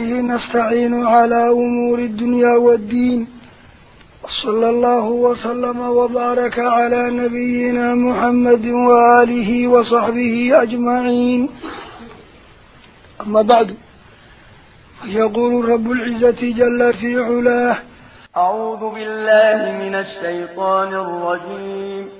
وبه نستعين على أمور الدنيا والدين. صلى الله وسلم وبارك على نبينا محمد وآله وصحبه أجمعين. أما بعد يقول رب العزة جل في علاه أعوذ بالله من الشيطان الرجيم.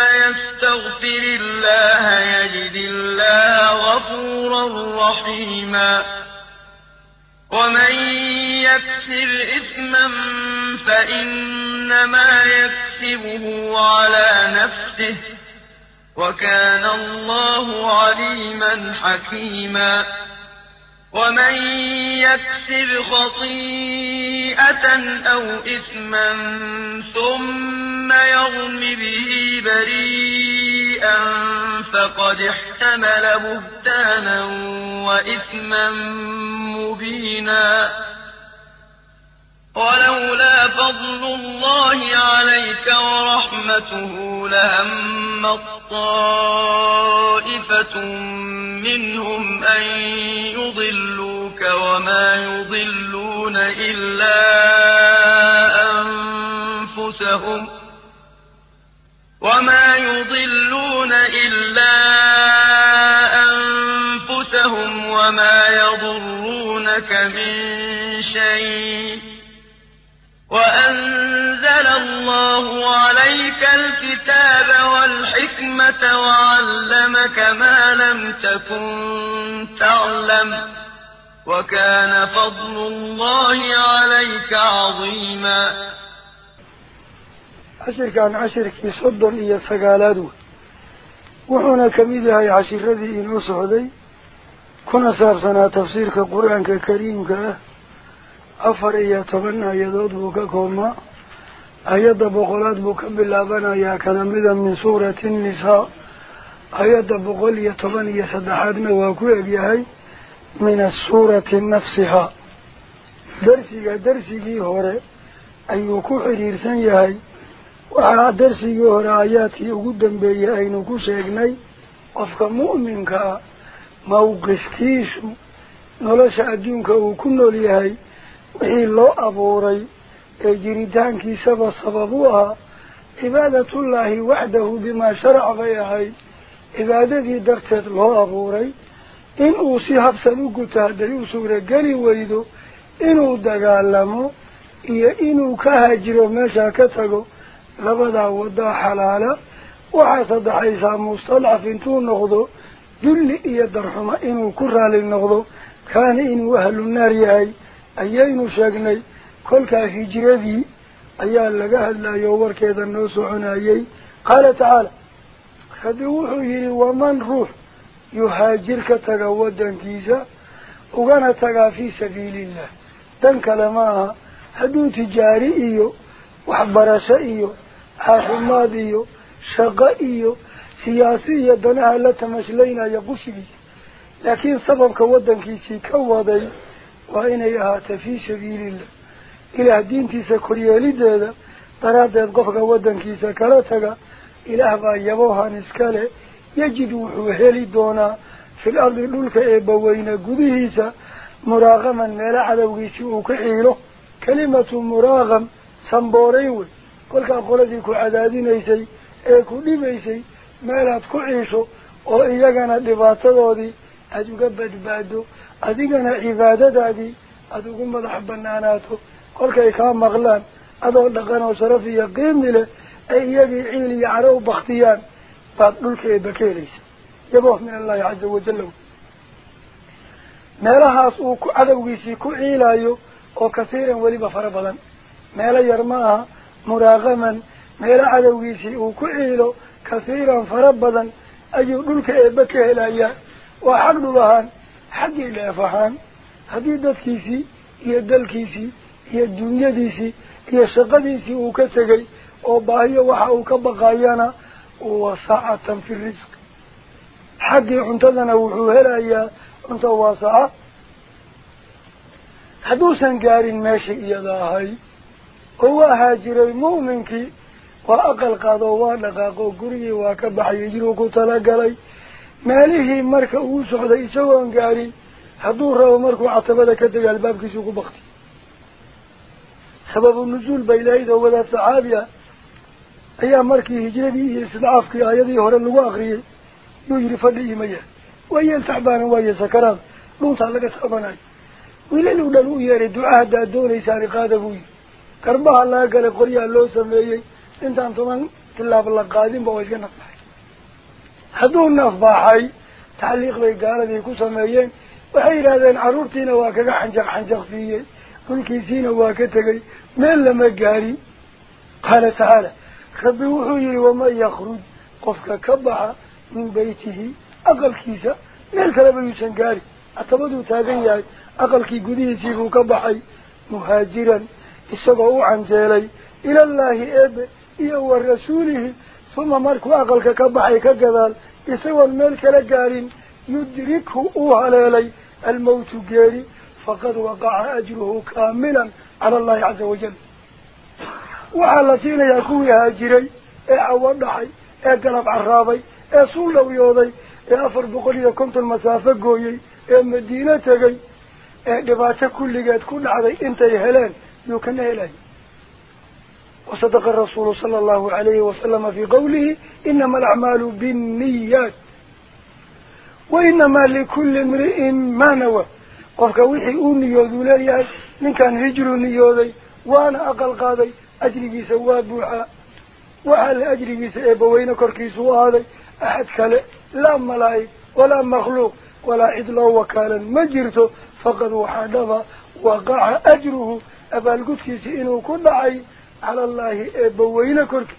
يستغفر الله يجد الله غفورا رحيما. ومن يكسر إثما فإنما يكسبه على نفسه وكان الله عليما حكيما. ومن يكسب خطيئة أو إثما ثم يرم به بريئا فقد احتمل بهتانا وإثما مبينا ولولا فضل الله عليك ورحمته لهم طائفة منهم أن يضلوك وما يضلون إلا أنفسهم وما يضلون إلا أنفسهم وما يضرونك من شيء وأنزل الله عليك الكتاب والحكمة وعلمك ما لم تكن تعلم وكان فضل الله عليك عظيما. عشر كان عشر كي صدر إيا سقالاته وحونا كميدها عشر ذي إنو صعدي كنا سابسنا تفسير كقرآن ككريم كأه boqolaad buu ka bilaabanayaa kana mida min suurati nnisaa ayadda boqol iyo toban iyo saddexaadna waa ku egyahay min asuurati nafsihaa darsiga darsigii hore ayuu ku xidhiirsan yahay waxaa darsigii hore aayaadkii ugu dambeeyey aynu ku sheegnay qofka mu'minka ah mawqifkiisu nolosha adduunka uu ku nool yahay cibaadatullaahi waxdahu bimaa sharac bay ahayd cibaadadii darteed loo abuuray in uu si habsan u guto hadday u suurageli weydo inuu dagaalamo iyo inuu ka hajiro meeshaa ka tago labadaa waddaa xalaala waxaa saddexaysaa mustadcaf intuu noqdo dulli iyo darxuma inuu ku raali noqdo kaana inuu ahlu naar yahay hijiradii ayaa laga hadlayo warkeeda noo soconayey qaala tacaala rabbi wuxuu yidhi waman ruux yuhaajir ka taga waddankiisa ugana tagaa fii sabiiliillah dan kale ma aha hadduu tijaari iyo waxbarasho iyo caafimaad iyo shaqo iyo siyaasi iyo danaha la tamashlaynaya qushigiisa laakiin sababka waddankiisii ka waday inay ahaato fii sabiilillah ilaah diintiisa koryeelideeda daraaddeed qofka waddankiisa kala taga ilaah baa yabohan iskale yajid wuxuu heli doonaa fil ardi dhulka eebbaweyne gudihiisa muraaqaman meelo cadowgiisii uu ka xiilo kelimatu muraaqam sambooray wey kolkaa qoladii ku cadaadinaysay ee ku dhibaysay meelaad ku ciisho oo iyagana dhibaatadoodii oo sharaf iyo qiimi leh ay iyagii ciil iyo caro u baktiyaan baad dhulka eeba ka helaysa yabooh min allahi caza wajalla meelahaas uu ku cadowgiisii ku ciilayo oo kathiiran weliba fara badan meelo yar ma aha muraaqaman meelo cadowgiisii uu ku ciilo kathiiran fara badan ayuu dhulka eeba ka helayaa waa xag dhul ahaan xaggii dheef ahaan haddii dadkiisii iyo dalkiisii iyo dunyadiisii iyo shaqadiisii uu ka tegay oo baahiyo waxa uu ka baqayana wasaacatan fi risq xaggii cuntadana wuxuu helayaa cunto waasaca hadduusan gaarin meeshii iyada ahay oo waa haajiray mu'minkii dega albaabkiisuu ku bakti sababu nuzuul bay lahayd oo wadaad saxaabi ah ayaa markii hijradii iyo istidcaafkii aayadii hore lagu akriyey yuu yidhi fadhi ima yahay waayeel tacbaanan waaye sakaraad dhuntaa laga taabanayo wiilal u dhan u yeeray duca haddaad doonaysaani qaada buu yidhi garbaha laga galay qoryaa loo sameeyey intaan toban tilaab la qaadinba waa iska nafbaxay ku sameeyeen waxay yidhahdeen carruurtiina waa kaga xanjaq xanjaq siiyey dhulkiisiina waa ka tegay meel lama gaadhin qaala tacaala rabbi wuxuu yihi waman yakruj qofka ka baxa min beytihi aqalkiisa meel kaleba yuusan gaari catabaduu taagan yahay aqalkii gudihiisiibuu ka baxay muhaajiran isagoo u canjeelay ilallaahi eebe iyo wa rasuulihi ثم مركوا أقلك كبحي كجذال يسوى الملك لقارين يدركه أهلالي الموت قاري فقد وقع أجره كاملا على الله عز وجل. وعلى سين يكون هاجري أعوان إيه نحي إيه قلب عرابي إيه أصول ويوضي أفر بقلية كنت المسافة قوي المدينة قوي دباتك كل قد كل عضي إنت يهلان يوكن إلهي وصدق الرسول صلى الله عليه وسلم في قوله إنما الأعمال بالنيات وإنما لكل امرئ ما نوى. قفك وحي أوني وذولايات من كان هجر يوذي وأنا أقل قاضي أجري سواب بوحا. وعلى أجري سئب وين كركيس وآذي أحد كلا لا ملايك ولا مخلوق ولا إدلا وكالا مجرته. فقد وحادها وقع أجره. أبا القدس إنه كل عين. على الله بوينا كرك.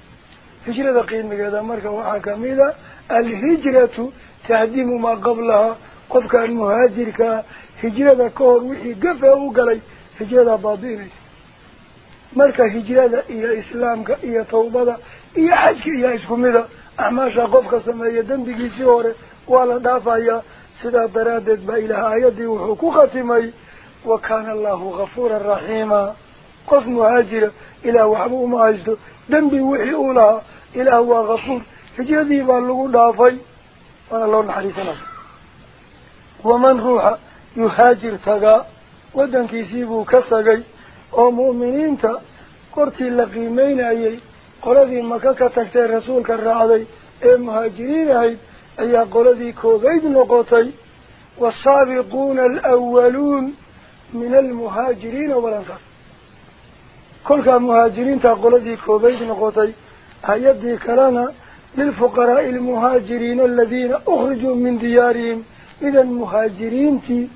هجرة قيمة هذا مركة وعكاميلة الهجرة تهديم ما قبلها. قبك المهاجر هجرة كور وحي قفة وقلي. هجرة بابيريس مركة هجرة إلى إسلامك إلى طوبة إلى حجك إلى إسكمي أعماشا قبك سمية دندق سيوري ولا دافع سيدا برادت بإله يدي وحقوقتي مي وكان الله غفورا رحيما. قف مهاجرة إلى وحبه مهاجده دنبي وحيه لها إلى هو غفور. فجي ذيبا لغو دافي وأنا الله نحريسنا ومن روح يهاجر تقا ودن كيسيبو كساقي ومؤمنين تا. قرتي اللقيمين أي. قردي مكاكا تكتير رسولك الرعادي أي مهاجرين أي. أي قردي كوغيد نقطي والصابقون الأولون من المهاجرين والأنصار. كل مهاجرين تقول ذي كوبيت نقطي هيدي كلنا للفقراء المهاجرين الذين أخرجوا من ديارهم. إذا المهاجرين تي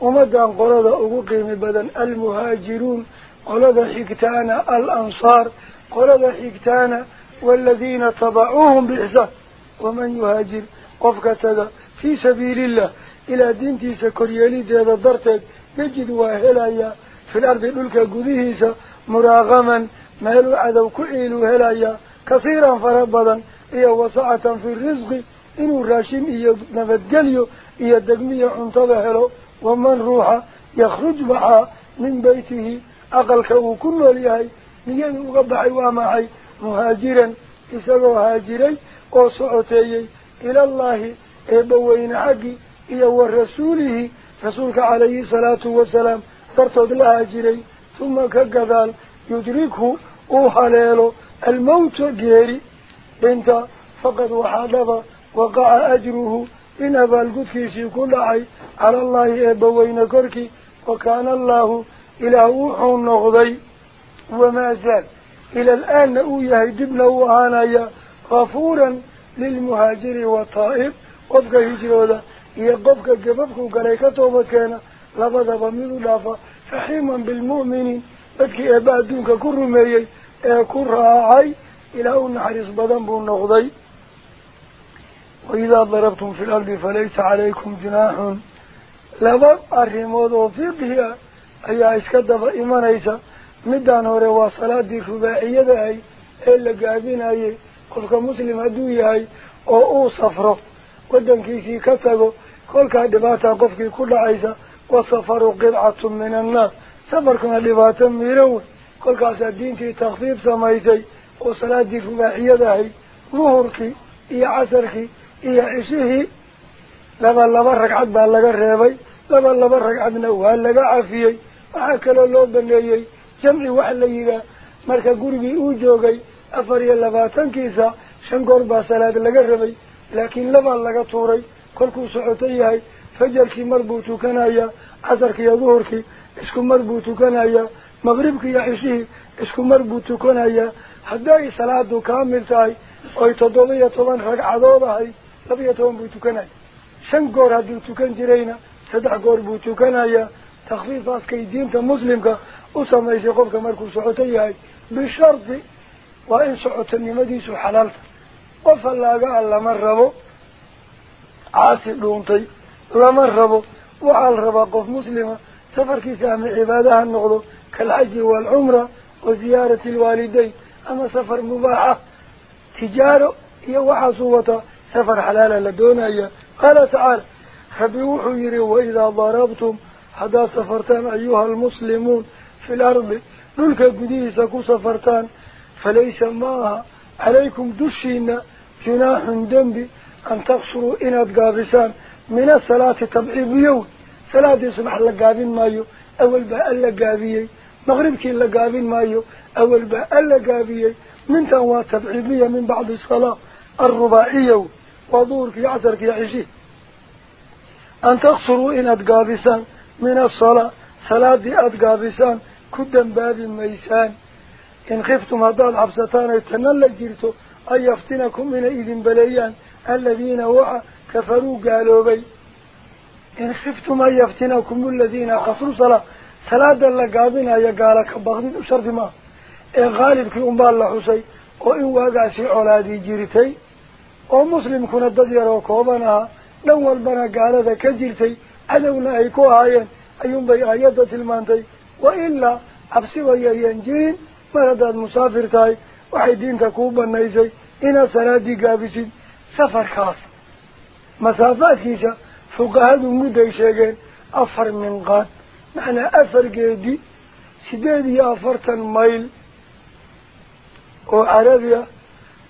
ومدى قلد أقيم بدن. المهاجرون قلد حكتانا الأنصار قلد حكتانا والذين تبعوهم بإحسان. ومن يهاجر قفك في سبيل الله. إلى دينتي سكريالي ديدا درتك. نجد مراغما مالو عدو كئيلو هلايا كثيرا فربضا إيا وسعة في الرزق إنو راشين إيا نفتقليو إيا دقمية هلو ومن روح يخرج معها من بيته أقل كو كل ليهي نيان أغبحي وامعي مهاجرا إساقو هاجري أو سعوتي إلى الله إبوين حقي إيا ورسوله رسولك عليه الصلاة والسلام فرطد لها جري ثم كقذال يدركه أوحليله الموت جيري. إنت فقد وحادب وقع أجره. إن أبا القدفيسي كل عي على الله إبوين كركي. وكان الله إلى وحو النغضي وما زال إلى الآن أويه جبنا وهانايا غفورا للمهاجر والطائب قفك qofka gababku galay ka toobad keena labadaba mid u dhaafa رحيما بالمؤمن بدك أبا دونك كرمي أكر راعي إلى أن حريص بذنبه النغضي وإذا ضربتم في الأرض فليس عليكم جناح. لبب أرهمود وفيقها أي عسكدف إيمان إيسا. مدان هوري وصلاة دي فباعية دي إلا قابين أي قلت مسلم أدوي أي أو أو صفرة. ودن كيسي كتبه قلت دباتا قفك كل عيسى min annaas safarkuna dhibaato miiro wey kolkaasaa diintii takfiif samaysay oo salaadii rubaaxiyada ahayd duhurkii iyo casarkii iyo cishihii laba laba ragcad baa laga reebay laba laba ragcadna waa laga cafiyey waxaa kaloo loo baneeyey jamci wax la yidhaah marka gurigii uu joogay afar iyo labaatankiisa shan goor baa salaad laga rabay laakiin labaa laga tuuray kolkuu socoto yahay fajarkii mar buu tukanayaa casarkii iyo duhurkii isku mar buu tukanayaa maqribkii iyo cishihii isku mar buu tukanayaa hadday salaadu kaamil tahay oy toddoba iyo toban ragcadood ahay laba iyo toban buu tukanaya shan goor hadduu tukan jirayna saddex goor buu tukanayaa takfiifaaskay diinta muslimka u samaysay qofka markuu socoto yahay bishardi waa in socotonimadiisu xalaalta qofa laaga a lama rabo caasi dhuuntay لما ربو وعال ربا قف مسلمة سفر سامع عبادها النغلو كالحج والعمرة وزيارة الوالدين. أما سفر مباحة تجارة هي وحصوة سفر حلالا لدونها قال تعالى فبيوحوا يروا وإذا ضربتم حدا سفرتان أيها المسلمون في الأرض. نلك قديه سكو سفرتان فليس ماها. عليكم دشينا جناح دنبي أن تقصروا إن أتقاضسان من الصلاة تبعي بيوم صلاة يسمح لقابين مايو أول بأل مغرب كي لقابين مايو أول بأل لقابيي من تنوات تبعي من بعض الصلاة الرباعية وضورك يعترك يعيشي أن تقصروا إن أتقابسان. من الصلاة صلاة أتقابسان. كدن باب ميسان. إن خفتم هذا عبستان يتنال لجيرتو أن يفتنكم من إذن بليان. الذين وعى كفروا قالوا بي إن خفتم أن يفتنكم الذين قصروا صلاة صلاة الله قابنا يا قالك بغضين وشرف ما. إن غالب في أمبال الله حسي وإن واقعسي أولادي جيرتي ومسلم كنا الددير وكوبنا نوال بنا قال ذا كجيرتي أدونا إيكو آيا أيوم بي آيادة المانتي وإلا أبسي ويهيان جين مرداد مسافرتاي وحيدين تكوبا نيزي إن صلاة قابسين سفر خاص. مسافات كيسا هذا المدى يشيغين أفر من قاد معنى أفر قادي قيدي يا أفرتا ميل وعربيا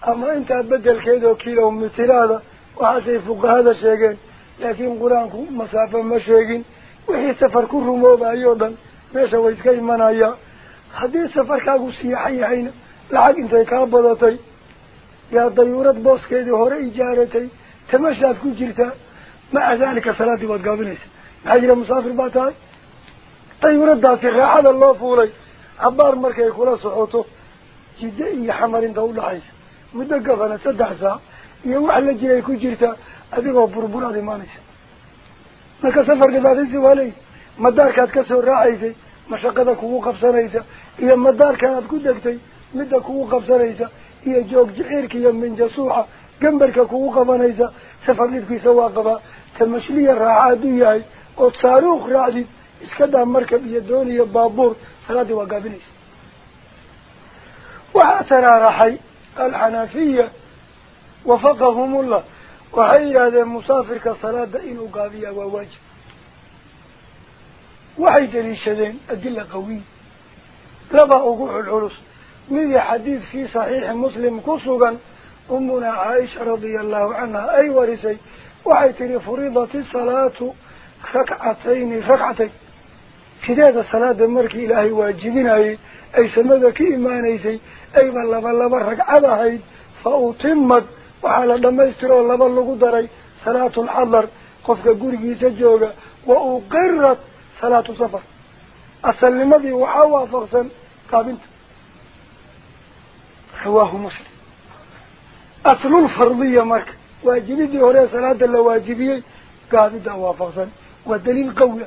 أما أنت بدل كيدو كيلو متر هذا وحاسي فوق هذا الشيغين لكن قرانكم مسافة ما شيغين وحي سفر كل رموضة أيضا ماشا ويسكي من أيا حدي سفر كاكو سياحي حين لعق انتي كابضتي يا ضيورة بوسكيدي هوري جارتي tamashaad ku jirtaa maca daalika salaadii waad gaabinaysa maxaa jira musaafir baa tahay dayuuradaasi raaxada loo fuulay cabaar markay kula socoto jiddo iyo xamar inta udhaxaysa muddo gabana saddex saac iyo wax la jiray ku jirtaa adigoo burbur aad imaanaysa marka safar dhibaataysi waa leeyi madaarkaad kasoo raacaysay mashaqada kugu qabsanaysa iyo madaarkan aad ku degtay midda kugu qabsanaysa iyo joog jiciirka iyo minjasuuxa جنبك كوكو اذا سفرنيت في سواقبا تمشلي الرعادي ياي وصاروخ رعادي. اسكدا مركب يدوني بابور. ثلاثة وقابنيس وعثنا رحي الحنفية. وفقهم الله. وحي هذا المسافر كصلاة دائن وقابية وواجه وحي دليشدين أدلة قوية لبا أقوح العرس. من حديث في صحيح مسلم كسوغا أمنا عائشة رضي الله عنها أي ورسي وحيث لفريضة الصلاة ركعتين ركعتين. كده الصلاة دمرك إلهي واجبين أي أي سمدك إيماني سي. أي بل بل برك على هيد فأتمت. وعلى لما يسترون لبل قدري صلاة الحضر. قفك قرق سجوغ وأقرت صلاة صفر أسلم ذي وعوافق سن قابلت. خواه مسلم. أصل الفرضية مرك واجبتي هوري صلاة الله واجبية قادتها وافقا والدليل قوي.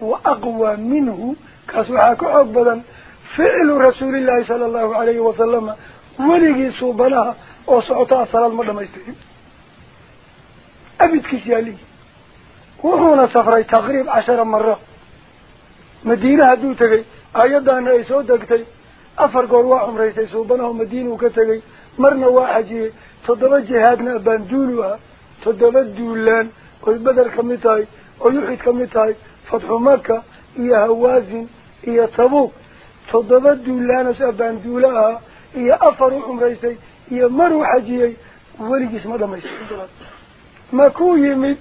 وأقوى منه كسوحاك عبدا فعل رسول الله صلى الله عليه وسلم. ولقي صوبنا وصعطها صلاة مرة ما يستهد أبدك سيالي وهنا سفرة تغريب عشر مرة. مدينة هدوتك أيضا أن رئيسه دكتري أفرقوا الله عمره سيصوبناه ومدينة كتري مرنا واحد جيه تضل جهادنا بندولها تضل دولان. قد بدر كميتاي ويحيد كميتاي فتح مكة هي هوازن هي طبوك تضل الدولان بندولها هي أفرهم رئيسي هي مروا حجيي ولي جسم دميس ما كو يمد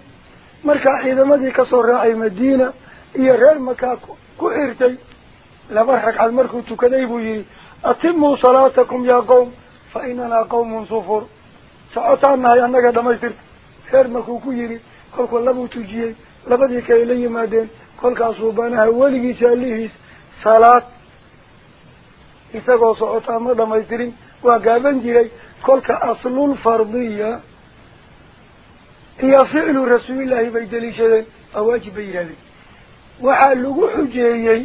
مركا حيدا مدي كصور راعي مدينة. هي غير مكا كو إرتي. لبرحك على المركو تكذيبو يري. أتموا صلاتكم يا قوم فإننا قوم صفر dhamaystirta reer markuu ku yidhi kolkuu labuu tujiyey labadii kale la yimaadeen kolkaasuu banaha weligiisa alihiis salaad isagoo socotaa ma dhamaystirin waa gaaban jiray kolka aslulfardiya iyo ficlu rasuulillaahi bay daliishadeen waa waajib bay yidhahdeen waxaa lagu xujeeyey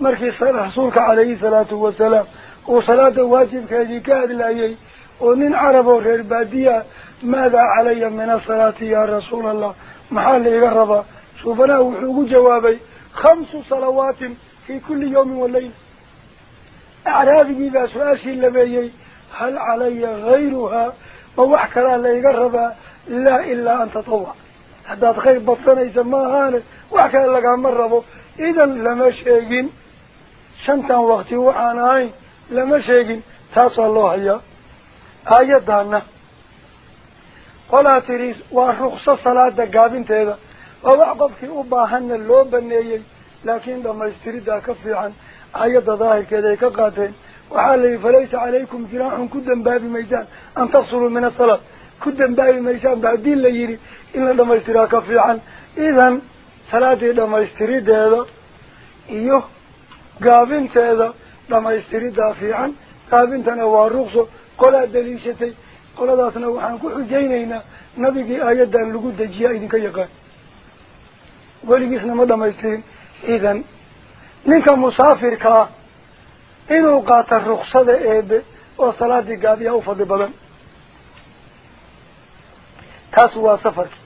markii rasuulka calayhi salaatu wasalaam uu salaada waajibkeedii ka hadlayay oo nin carab oo reer baadiya maadaa calaya min asalaati yaa rasuula allah maxaa la iga rabaa suubanaha wuxuu ugu jawaabay khamsu salawaatin fii kulli yawmin walayla acraabigii baa su-aashii labeeyey hal calaya hayruhaa ma wax kalaa la iga rabaa laa ilaa an tatawac haddaad khayr badsanaysa ma ahaane wax kale lagama rabo idan lama آياتنا قل أتريس ورخص صلاة قابين تيدا ووعقب في أباهن اللوب النيي لكن لما يستريد أكفي عن آيات ظاهر كذلك قادين وحالي فليس عليكم جراح كدن باب ميزان أن تغسلوا من الصلاة كدن باب ميزان بعدين دين ليري إلا لما يستريد أكفي عن إذن صلاة لما يستريد هذا إيوه قابين تيدا لما يستريد أكفي عن قابين تنوى الرخصه qolaa daliishatay qoladaasna waxaan ku xujaynaynaa nabigii aayaddan lagu dejiyaa idinka yaqaan weligiisna ma dhamaystirin idan ninka musaafirka ah inuu qaata ruksada eebe oo salaadii gaabiya u fadli badan taas waa safarkii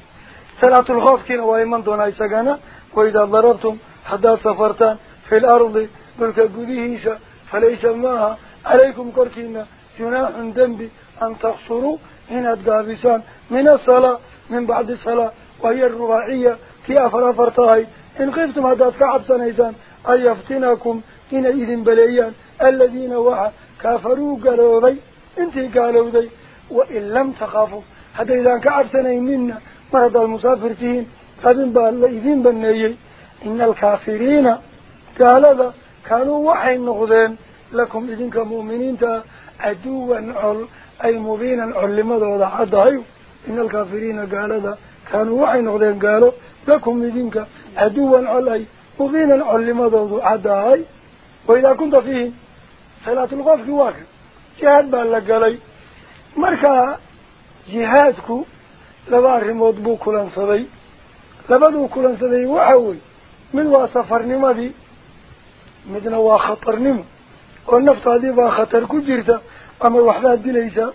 salaatulkhoofkiina waa iman doonaa isagana waidaa darabtum haddaad safartaan fi lardi dhulka gudihiisa falaysa maaha calaykum korkiina جناح ذنبي أن تقصروا هنا الدابسان من الصلاة من بعد الصلاة وهي الرباعية في أفر أفرتهاي. إن خفتم هذا كعب سنيزان أن يفتنكم إن إذن بليان. الذين وعى كافروا قالوا ذي انت قالوا ذي وإن لم تخافوا. حتى إذا كعب سنيزان مرضى المسافرتين فإذن بالله إذن بنيي. إن الكافرين قال ذا. كانوا وحي النغذين. لكم إذن كمؤمنين تهي عدوا عل أي مبينا علمت هذا حد هايو إن الكافرين قال هذا كانوا وعين غدين قالوا لكم مدينك عدوا عل أي مبينا علمت هذا حد هاي وإذا كنت فيه صلاة الغاف في واقع جهاد بألا قالي مركا جهادك لباري مضبو كلان صدي لبدو كلان صدي وحوي من واسفر نمدي مدنا واخطر نمو والنفط هذه بها خطر. كجيرتا أما وحدة دليسا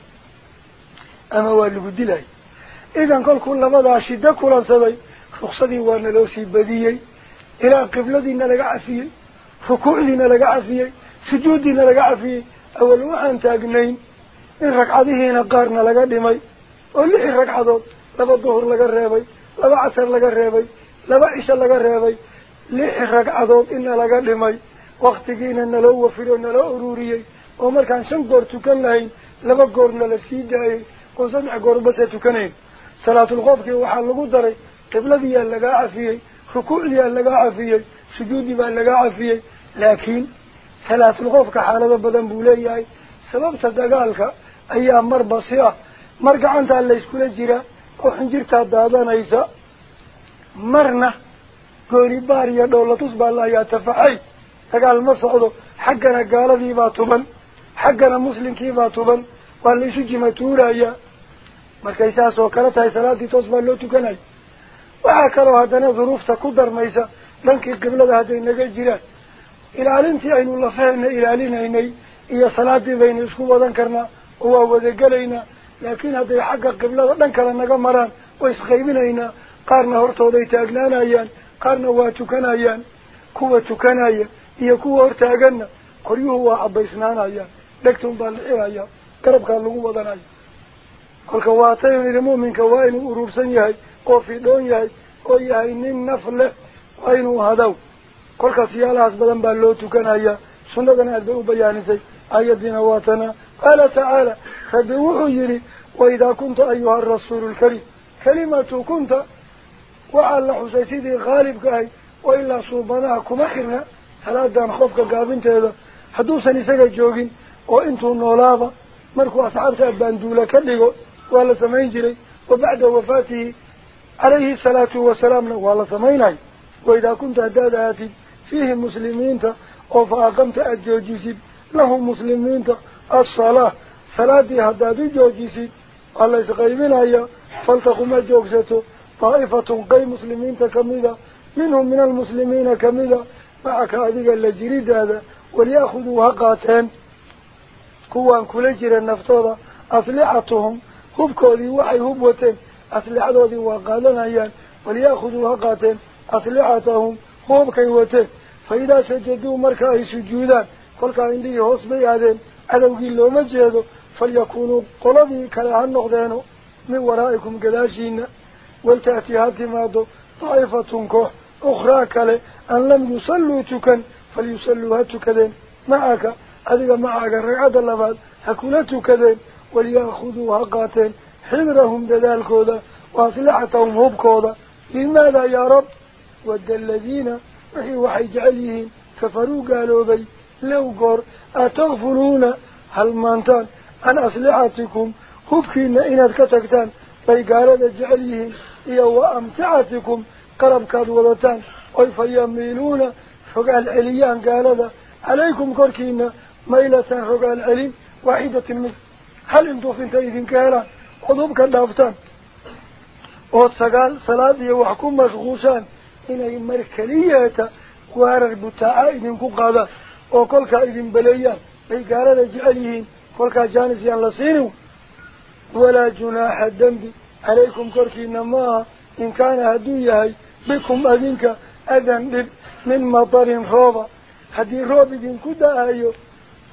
أما والب دلي إذن قل كل مضى شدة كل سبي فقصدي وأنا لو سيب سيبديي إلى قبلة دينا لقع فيه فكوع نرجع فيه سجود نرجع فيه أول وحان تاقنين. الركعة دي هنا قارنا لقع ديمي والليحي رقع دوت لبا الظهر لقع ريبي لبا عسر لقع ريبي لبا عشا لقع ريبي ليحي رقع دوت إنا لقع ديمي wafiro naloo ururiyey oo markaan shan goor tukan lahayn laba goorna la sii daayay oon saddex goor base tukanayn salaatulqoofkii waxaa lagu daray qibladiyaa lagaa cafiyey rukuucdiyaa lagaa cafiyey sujuudi baa lagaa cafiyey laakiin salaatulqoofka xaalado badan buu leeyahay sababta dagaalka ayaa marba si ah mar gacantaa layskula jiraa oo xinjirtaa daadanaysa marna gooni baar iyo dhowlatus baa la ayaa tafaxay dagaal ma socdo xaggana gaaladiibaa tuban xaggana muslimkiibaa tuban waa la isu jima tuuraya markay saas oo kale tahay salaadii toos baa loo tukanaya waxaa kaloo haddana duruufta ku darmaysa dhankii qiblada hadday naga jiraan ilaalintii aynu lafaheena ilaalinaynay iyo salaadii baynu isku wadan karnaa oo waa wadagelaynaa laakiin hadday xagga qiblada dhan kale naga maraan way isqaybinaynaa qaarna hortooday taagnaanayaan qaarna waa tukanayaan kuwa tukanaya waa cabaysnaanayaan dhegtun baa la xiraya garabkaa lagu wadanaya kolka waataynu yidhi mu'minka waa inuu urursan yahay oo fidhoon yahay oo yahay nin naf leh waa inuu hadaw kolkaas yaalahaas badan baa loo tukanaya sunnadana aad bay u bayaanisay aayadiina waatana qaala tacaala rabbi wuxuu yidhi waidaa kunta ayuha arasuulu lkarim kalimatu kunta وعلى حرنا ثلاثة خوفك قابين تهذا حدوثا نساق الجوغين وإنتو النولاضة مركو أصحابتا باندولا كدقو ولا سمين جري وبعد وفاته عليه الصلاة والسلام ولا سميناي وإذا كنت هداداتي فيه مسلمين أو فأقمت أجوجيسي لهم مسلمين الصلاة صلاة هدادي جوجيسي الله يسقيمين هيا فلتقوم جوجسته طائفة قي مسلمين كميدا منهم من المسلمين كميدا معك هذه اللجريد هذا وليأخذوا هقاتين. كوان كلجر النفتوضة أصلحتهم هبكودي وحي هبوتين أصلحتهم وقالنا أيان وليأخذوا هقاتين أصلحتهم هبكي وتين فإذا سجدوا مركا سجودان قل كان عندي هوس بيادين أدوغي لو مجهدوا فليكونوا قلبي كلاها النقدين من ورائكم قداشين ولتأتي هاتمادو طائفة كوح. أخرى كله أن لم يصلوا تكن فليصلوا هاتكذين معك أذيك معك الرعاد اللباد هكولا تكذين وليأخذوا هقاتين حذرهم دلال كودا وأصلحتهم هب كودا. لماذا يا رب؟ ود الذين وحي وحي جعليهم كفروا قالوا بي لو قر أتغفلون هل مانتان؟ عن أصلحتكم هبكين إناد كتكتان بي قالوا جعليهم إيا وأمتعتكم. قرب كاد ولتان أي فيمينونا حق العليان قالنا عليكم كركينا ميلة حق العليم واحدة من هل انتو في انتين كهلا خذوا كدافتان وصقال صلاة وحكم مشغوشان. إن المركلية وارغ بتاع إذن كقادة وكلك إذن بليان أي قالنا جعليهن. كلك جانس ينلسينو ولا جناح الدنب عليكم كركينا ما إن كان هدو يهي bikum adinka adan dhib min matarin rooba haddii roob idinku da-ayo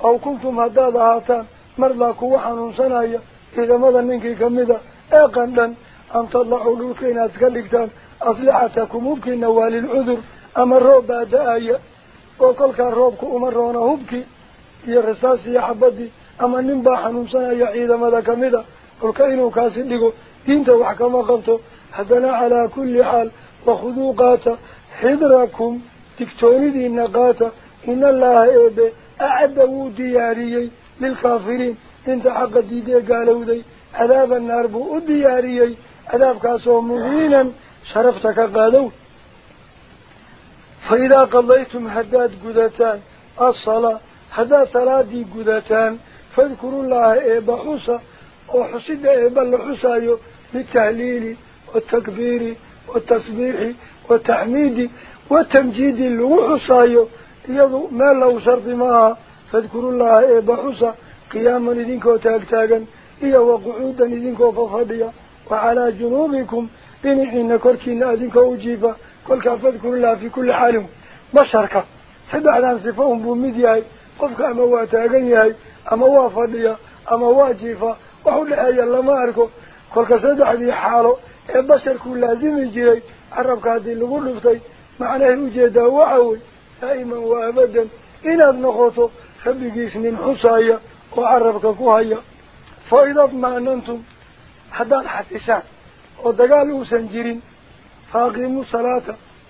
aw kuntum haddaad ahaataan mardaa kuwa xanuunsanaya ciidamada ninkii kamida ee qandhan أن تطلعوا لوكين أتكالكتان أصلحتكم هبكين والي العذر. أما الروب بعد آية وكل كان روبك أمرونا هبكي يا رساسي يا حبدي أما ننبا حنوسنا يا عيدا ماذا كمدا قل كأنه كاسد لكو دينتا وحكما قبتو حدنا على كل حال. وخذوا قاتا حذركم تكتوني دين قاتا إن الله إبه أعده دياريي للكافرين. إنت حق ديدي قالوا دي عذاب النار بو دياريي عذاب كاسو مهينا شرفتك قالوا. فإذا قضيتم حداد قدتان الصلاة حداد صلاة دي قدتان فاذكروا الله إيبا حسا وحسد إيبا لحسايو بالتهليل والتكبير. والتصبيح والتحميد والتمجيد اللي حسايو يضو ما لو شرط معها فاذكروا الله إيبا حسا قياما إذنكو تاكتاقا إيا وقعودا إذنكو ففضيا وعلى جنوبكم. بنحين كركين أذنك أجيبا كل فاذكروا الله في كل حال. بشركة. سبعنا صفهم بمدياي قفك أما واتاقياي أما وافضيا أما واجيفا وحول آية الله ما أركو. كل حاله. البشر كل لازم يجري هذه اللي قلوا فتي معناه وجيدا وعوي. دائما وأبدا. إن أبنخوته خبقيس من حصايا وعربك كوهيا فإذا اطمأننتم حدان حسيسان ودقال اوسان جيرين فاقيموا صلاة.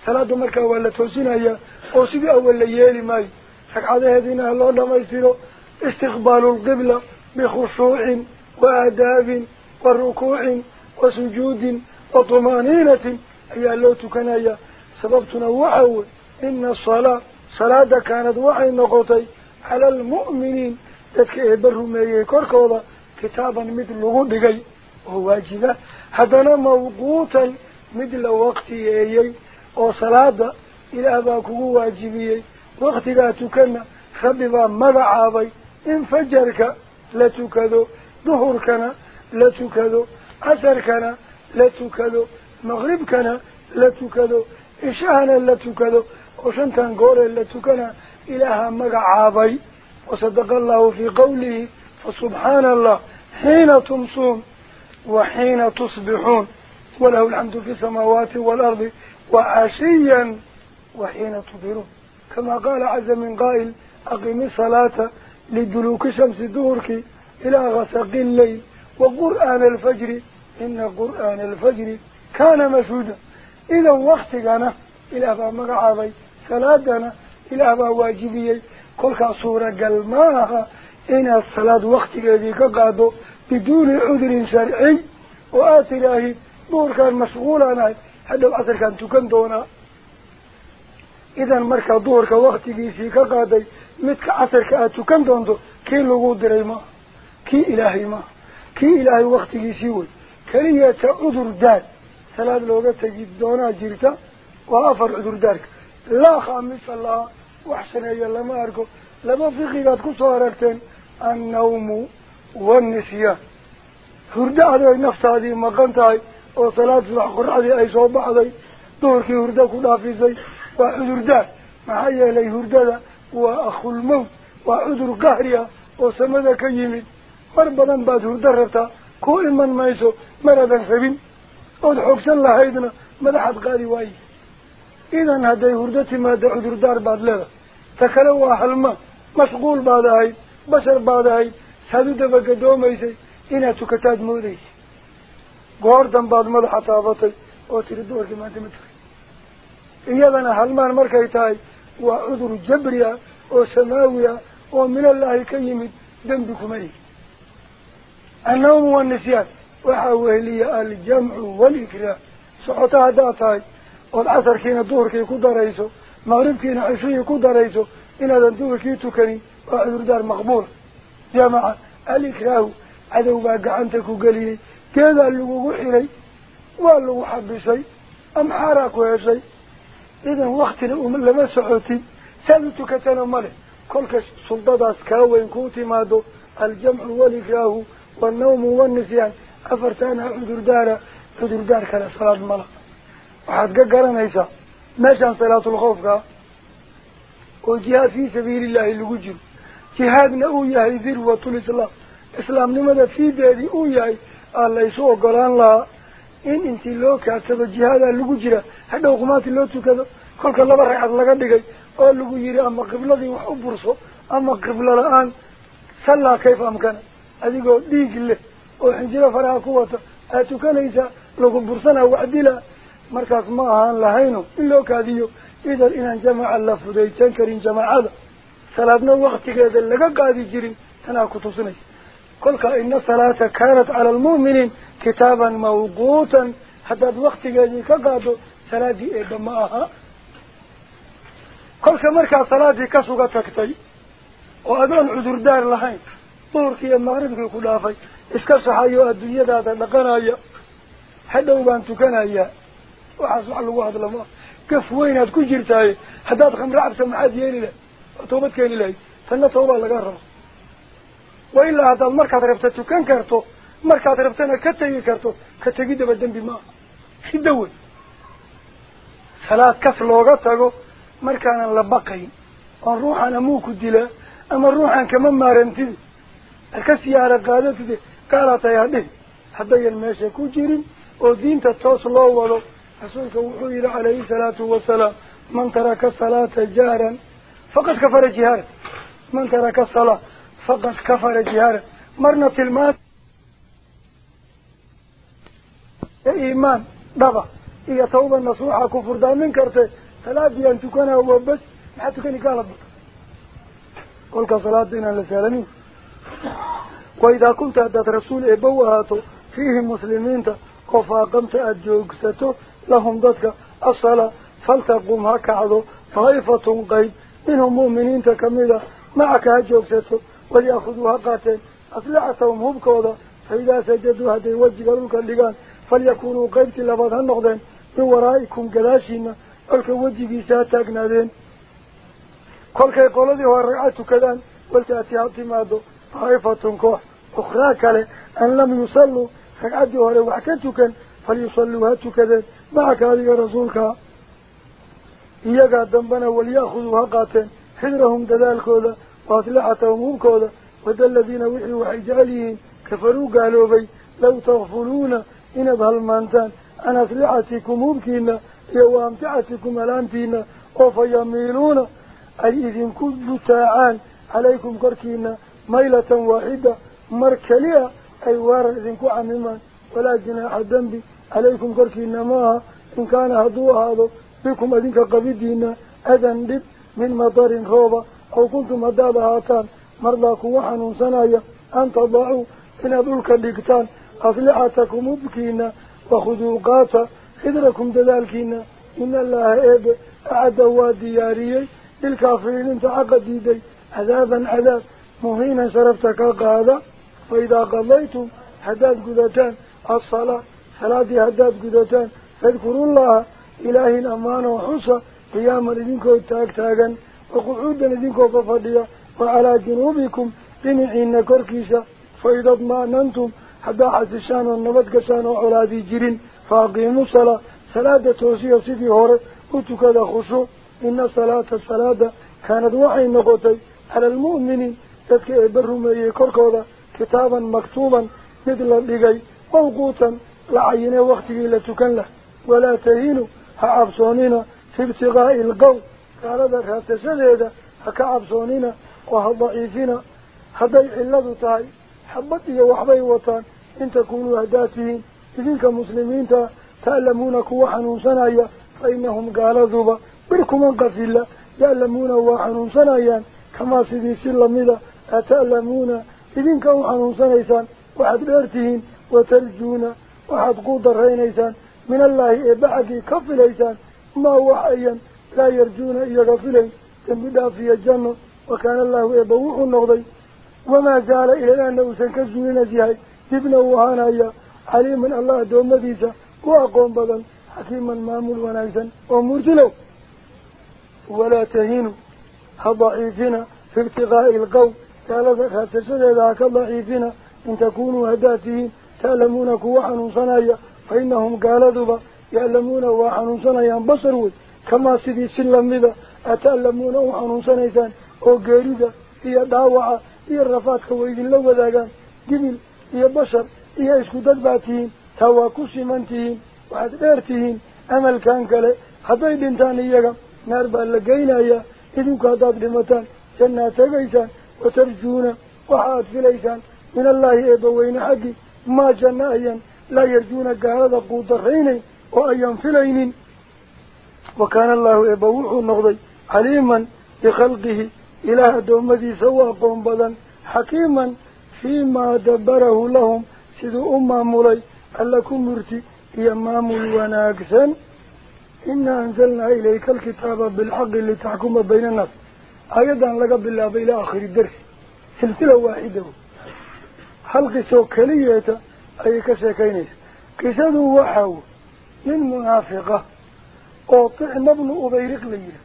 صلاة مركا ولا توسين هيا وسيدي أول ليالي ماي. فقعده هذين الله لما يصيروا استقبال القبلة بخشوع وآداب والركوع وسجود وطمأنينة. أي الله تكنايا سببتنا وعو إن الصلاة صلاة كانت وحي نقطي على المؤمنين. تتكئبرهم ميكور كوركوضا كتابا مثل لغو وواجبة. هذا موقوتا مثل وقت يأيي وصلاة إلى أباكو واجبية. وقت لا تكن خببا مبعابي انفجرك لا تكذو. ظهركنا تكذو أثركنا لا تكذو مغربكنا لا تكذو إشاهنا لا تكذو وشنتان قولا لا تكنا إلها مقعابي وصدق الله في قوله فسبحان الله حين تمصون وحين تصبحون. وله الحمد في السماوات والأرض وعشيا وحين تظهرون كما قال عز من قائل أقيم الصلاة لدلوك شمس دورك إلى غسق الليل. وقرآن الفجر إن قرآن الفجر كان مشهودا idan waktigana ilaah baa magacaabay salaadana ilaah baa waajibiyey kolkaa suuragal ma aha inaad salaad waktigeedii ka qaado biduuni cudrin sharciy oo aad tidhaahid duhurkaan mashquulaanahay hadhow casarkaan tukan doonaa idan markaa duhurka waktigiisii ka qaaday midka casarka aad tukan doonto kii lagu diray maaha kii ilaahay maaha kii ilaahay waktigiisii wey tegi doonaa jirta waa afar cudurdaarka laa khaamisa laha wax saneeya lama arko laba fiqigaad kusoo aragteen annawmu waannisyaan hurdo adoy naftaadii maqan tahay oo salaad subax qoraxdii ay soo baxday duhurkii hurdo ku dhaafisay waa cudurdaar maxaa yeelay hurdada waa akhulmowt waa cudur qahri ah oo samada ka yimid mar badan baad hurdo rabtaa idan hadday hurdo timaado cudurdaar baad leedahay ta kale waa halma mashquul baad ahayd bashar baad ahayd saad u dabagadoomaysay inaad tukataad moodaysay goor danbaad madaxa taabatay oo tiri duwarkii maanta ma tukay iyadana halmaan markay tahay waa cudur jabri ah oo samaawi ah oo minallaahi ka yimid dembi kuma lihi annawmu waannisyaan waxaa weheliya aljamcu waalikraah socoto haddaad tahay ood casarkiina duhurkii ku darayso maqribkiina cishihii ku darayso inaadan duhurkii tukanin waa cudurdaar maqbuula jamaca alikraahu cadow baa gacanta ku geliyey geedaa lagugu xilay waa lagu xabisay amxaaraa ku heshay idan waktina uma lama socotid saad u tukatana male kolka suldadaas kaa weyn kuu timaado aljamcu walikraahu wannawmu wannisyaan afartaana cudurdaara cudurdaar kale salaad mala waxaad ka garanaysaa meeshaan salaatulkhawfkaa oo jihaad fii sabiilillaahi lagu jiro jihaadna uu yahay dirwatulislaam islaamnimada fiideedii uu yahay aa laysu ogolaan lahaa in intii loo kaadsado jihaadaa lagu jira hadhow qumaati loo tukado kolka laba ragcad laga dhigay oo lagu yidhi ama qibladii wax u burso ama qiblo faraha ku wata aad tukanaysaa lagu bursanaa waxdila markaas ma ahaan lahayno in loo kaadiyo idan inaan jamaca la fudaysan karin jamaacada salaadna waktigeeda laga qaadi jirin tanaa ku tusinaysa kolka ina salaata kaanat cala almu'miniin kitaaban mawquutan haddaad waktigeedii ka qaado salaadii eeba ma aha kolka markaad salaadii ka suga tagtay oo adoon cudurdaar lahayn maqribkii ku dhaafay iska saxayo adduunyadaada dhaqanaya hadhow baan tukanayaa waxaas wax lagu hadla ma gaf weynaad ku jirtaaye haddaad khamre cabsa maxaad yeeli lahay waa toobad keeni lahayd tanna toobaa laga rabo wa ilaa haddaad markaad rabta tukan karto markaad rabtana ka tegi karto ka tegidaba dembi ma aha hiddo wey salaad kas looga tago markaanan la baqayn oon ruuxan amuu ku dilaa ama ruuxan kama maarantidi الكسيارة قادت ذي قالت يا نهي حتى يلماشا كجيرين وذين تتوص الله ولو. رسولك وحويل عليه الصلاة والسلام من ترك الصلاة جارا فقد كفر جهارا من ترك الصلاة فقد كفر جهارا مرنة المات يا إيمان بابا إيا توبة نصوحة كفر دامين كرت ثلاثة أنتو كان هو بس حتى كان يقالب قولك صلاة دينا للسلامين وإذا كنت أدت رسول إبوهاته فيه مسلمين وفاقمت أدوكسته لهم ذاتك الصلاة فلتقوم هكا عدو. طائفة قيد منهم مؤمنين تكملة معك أدوكسته وليأخذوا هكذا أسلعتهم هبكوضا فإذا سجدوا هذه وجه لك اللقان. فليكونوا قيبت لبضها النقدين من ورائكم قلاشين ألك وجه بيسا تقنادين كل كي قولوا ذي ورعاتك الآن. ولتأتي عطي ماذا طائفة كوح أخرى كالي أن لم يصلوا. فقعدوا هلا وحكتك فليصلوا. هاتك ذات معك هذه رسولك. إياك الدنبنا وليأخذوا هاقاتين حذرهم دلال كوذا وأسلحتهم هم كوذا ودى الذين وحيوا حجاليهم كفروا قالوا بي لو تغفلون إن بهالمانتان أن أسلحتكم هم كينا. يوامتعتكم الأنتين وفيميلون. أي إذن كل تاعان عليكم كركينا. ميلة واحدة مركليا أي وارا إذن كعن ولا جناح الدنب عليكم كركي إنماها إن كان هدو هذا بكم أذنك قبيدينا أذن لب من مطار خوبة أو كنتم أداد هاتان. مرضاكم وحن سنايا. أن تضعوا إن أدولك الليكتان أصلحتكم أبكينا وخذوا قاتا إذنكم دلالكينا. إن الله إيب أعدوا دياريي للكافرين انتعقديدي عذابا عذاب. مهينا شرفتك قادا فإذا قضيتم حداد قدتان الصلاة صلاة حداد قدتان فاذكروا الله إله أمان وحصى قياما لذنكو تاك تاقا وقعودا لذنكو ففضيا وعلى جنوبكم لنعين كركيسا فإذا اضماننتم حتى حسشان والنبت كشان وعلادي جرين فأقيموا الصلاة. صلاة توسية سيدي تذكي برهم يكركوذا كتابا مكتوبا مثل اللقي موقوتا لعينه وقته لتكن له ولا تهينوا هعبصونين في ابتغاء القوم قال ذا هاتسديدا هكعبصونين وهضعيفين هذا إلا تاي حبتي وحبي وطان إن تكونوا هداتهم إذن كمسلمين تعلمون كوا حنون سنايا فإنهم قال ذوبا بركم قفلا يعلمون وحنون سنايا كما سيدي سلمدا أتعلمون إذن كوا حنون سنايسان وحد بيرتهين وترجون وحد قودر رينيسان من الله إبعكي كفليسان. ما هو حيا؟ لا يرجون إيا غفلين تنبدا في الجنة وكان الله إبوح النغضي وما زال إلى الآن نوسا كزوين زيهي ابن وهانايا عليما الله دوم مديسا وأقوم بضا حكيما مامول ونايسا ومرتلو ولا تهينوا هضعيفنا في ابتغاء القوم. قال ذاك تشد ذاك ضعيفنا إن تكونوا هداتهم تعلمون كوحن صنايا فإنهم قال ذبا يعلمون وحن صنايا بصروا كما سيدي سلم ذا أتعلمون وحن صنايسان أو قريدة هي داوعة هي الرفات كويدين لو ذاكان قبل هي بشر هي وترجون وحاد فليسان من الله إبوين حقي ما جنايا لا يرجون قارد قودرين وأيام فلين. وكان الله إبوح النغضي عليما بخلقه إله دومدي سوى بدن حكيما فيما دبره لهم سيدو أمة مولي أيضا لقى بالله إلى آخر الدرس. سلسلة واحدة. حلق سوكلية أي كسكينيس كسده وحاو من منافقة. أو طعم ابن أبيرق ليه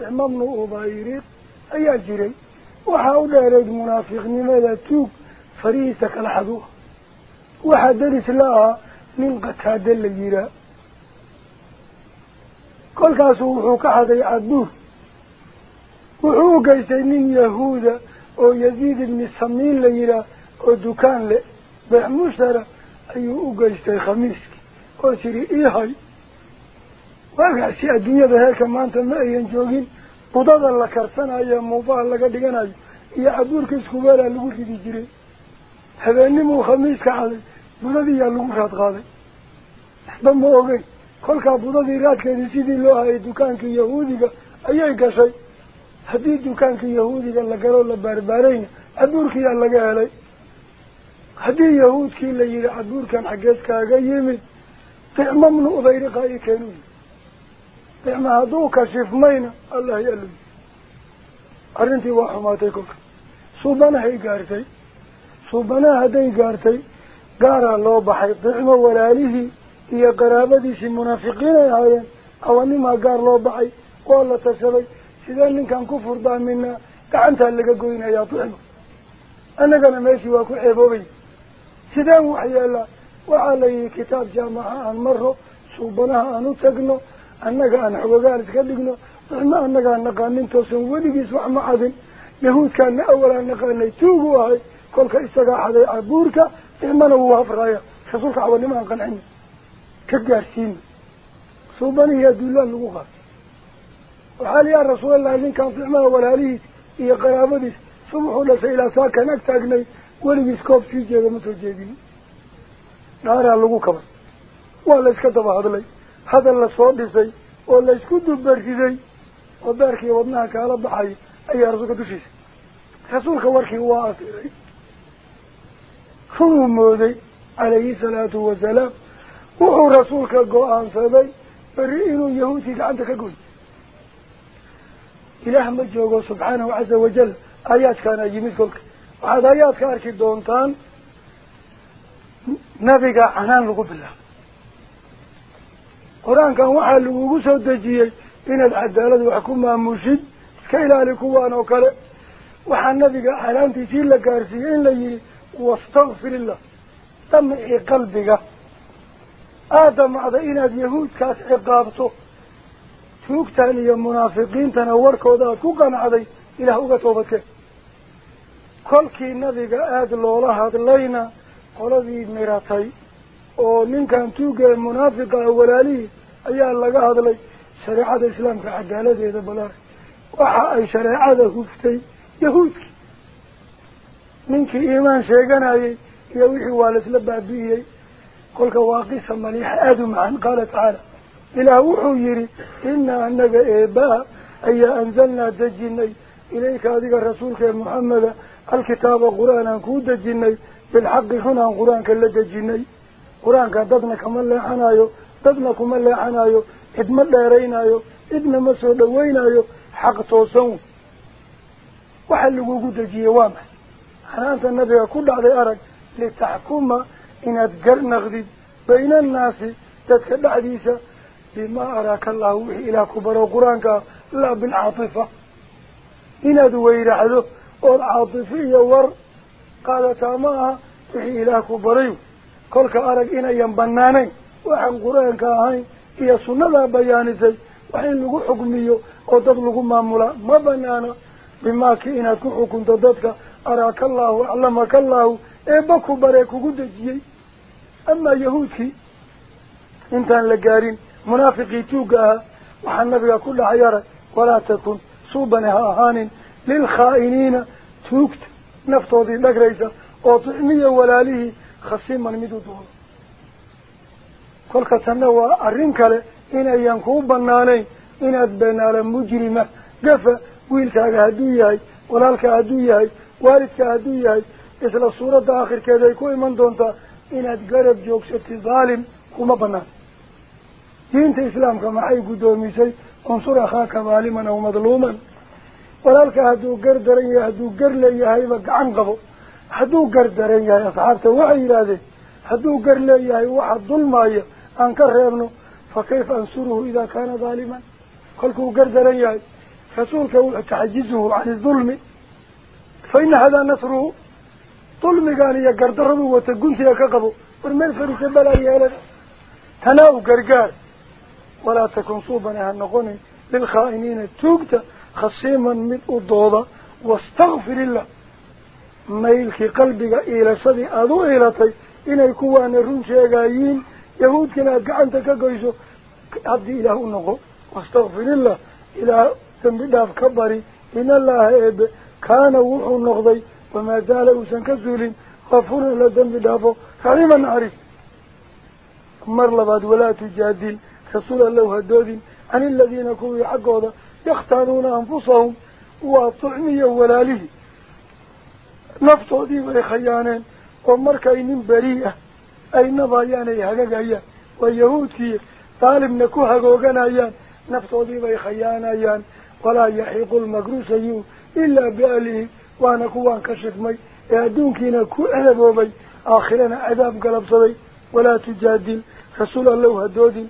طعم ابن أبيرق. أي جري وحاو دارد منافق لماذا توك فريسك الحدوه وحدرس لها من قتاد الليرا كل كاسو وحوك حدي عدوه وحوك يسينين يهودا oo yaziid ibni samiin la yidhaah oo dukaan le beexmushara ayuu u geystay khamiiskii oo tiri ihay waagaasi adduunyada heerka maanta ma ayan joogin budada la karsanayo muufaha laga dhiganayo iyo cabuurka iskubeelaa lagu ridi jiray habeenimuu khamiiska caday budadiiyaa lagu raad qaaday waxba ma ogeyn kolkaa budadii raadkeedii sidii loo hayay dukaankii yahuudiga ayay gashay haddii dukaankii yahuudiga la galoo la baarbaarayna cabuurkiyaa laga helay haddii yahuudkii la yidhi cabuurkan xaggees kaaga yimid dicmo mnu ubayriqa i keenu yii dicmo hadduu kashifmayna allah yalu arrintii waa xumaatay kolka suubanahay gaartay suubanaha hadday gaartay gaaraa loo baxay dicmo walaalihii iyo qaraabadiisii munaafiqiinay ahaayeen awanimaa gaar loo baxay waa la tashaday furdaaminaa gacantaa laga goynayaa dicmo annagana meeshii waa ku ceeboobay sideen wax yeelaa waxaa la yihi kitaab jaamaca aan maro suubanaha aan u tagno annaga aan xogogaal iska dhigno dicmo annagaa naqaanin toosan weligiis wax ma cadin yahuudkaana awalaa naqaanay tuugu ahay kolka isagaa xaday cabuurka dicmana wuu hafraaya rasuulka cawanimo aan qancina ka gaarsiina suubanihii adduulaan lagu qaatay rasuulallah ninkan ficmaha walaalihiis iyo qaraabadiis subuxuu dhashay ilaa saakan ag taagnay weligiis koob sii jeeda ma soo jeedin dhaaraa lagu kabay waa la iska daba hadlay hadal lasoo dhisay oo laysku dubarriday oo beerkii wadnaha kaala baxay ayaa rasuulka dushiisa rasuulka warkii waa asiray runuu mooday calayhi salaatu wasalaam wuxuu rasuulka go-aansaday berri inuu yahuudkii gacanta ka goy wajal aayaadkaana yimid kolka waxaad aayaadka arki doontaan nabiga canaan lagu bilaabo qur-aankan waxaa lagugu soo dejiyey inaad cadaalad wax ku maamushid iska ilaali kuwaan oo kale waxaa nabiga canaantiisii la gaarsiiyey in la yihi wastakfir illah damcii qalbiga aada damacda inaad yahuudkaas ciqaabto tuugtan iyo munaafiqiintana warkooda aad ku qanacday ilaah uga toobadkeen kolkii nabiga aada loola hadlayna qoladii miratay oo ninkan tuuga ee munaafiqa ah walaalihii ayaa laga hadlay shareecada islaamka cadaaladeeda balaar waxa ay shareecada huftay yahuudkii ninkii iimaan sheeganayay iyo wixii waa laisla baabi'iyey kolka waa qisa maliixa aada u macan qaala tacaala yidhi inaa anaga eebaa ayaa anzalnaa dejinay ilayka adiga rasuulka ee muxameda alkitaaba qur-aan aan kuu dejinay bilxaqi runaan qur-aanka la dejinay qur-aanka dadna kama leexanayo dadna kuma leexanayo cidma dheeraynayo cidna ma soo dhaweynayo xaq toosan waxa lagugu dejiyey waa maxay xanaanta nabiga ku dhacday arag litaxkuma inaad garnaqdid bayna annaasi dadka dhexdiisa inaad weyraxdo ood caatifo iyo war qaadataa ma aha wixii ilaah ku baray kolka arag inayan banaanayn waxaan qur-aanka ahayn iyo sunnadaa bayaanisay wax in lagu xukmiyo oo dad lagu maamulaa ma banaana bimaaki inaad ku xukunto dadka araaka allahu aclamaka allahu eebba ku baree kugu dejiyey amaa yahuudkii intaan la tuugga ahaa waxaa nabiga ku dhacay arag walaa takun suubane ha ahaanin lilkhaa'iniina tuugta naftoodii dhagraysa oo ticmiya walaalihii khasiman mid u doono kolka tanna waa arrin kale inayan kuu banaanayn inaad beenaala mujrima gafa wiilkaaga hadduu yahay walaalka hadduu yahay waalidka hadduu yahay isla suuradda aakhirkeeda ay ku دينت إسلام كما أي قدوميسي انصر أخاك ظالما أو مظلوما. ولالك هدو قردرين يا هدو قرلين يا هاي وقعنقبو هدو قردرين يا أصحابته توعي لذي هدو قرلين يا هاي واحد ظلمايا أنكر يبنو فكيف أنصره إذا كان ظالما؟ قلكو قردرين يا هاي فسولك تعجزه عن الظلم. فإن هذا نصره ظلم قال يا قردره وتقنت يا كقبو. ورمال فريس بلا يا لذي تناو قرقار khasiiman mid u dooda wastakfir illah maylkii qalbiga iilashadii aada u iilatay inay kuwaana run sheegaayiin yahuudkina aada gacanta ka goyso haddii ilaah u noqo wastakfir illah ilaah dambi dhaaf ka bari in allaha eebe kaana wuxuu noqday wamaa zaala uusan ka zuulin kafuuran la dambi dhaafo raxima naxariis mar labaad walaa tujaadil رسول الله الدودين عن الذين كوا يحقوا يختارون أنفسهم وطعمي ولا ولاله نفطه دي ويخيانين ومركين بريئة. أي نضايان يحقق أيان ويهود كي طالب نكوها قوغن أيان. نفطه دي ويخيان أيان. ولا يحيق المقروس أيو. إلا بأليه وأنا كوان كشف مي. يهدون كينا كو أهبو بي. آخرنا عذاب قلب صدي. ولا تجادل. رسول الله الدودين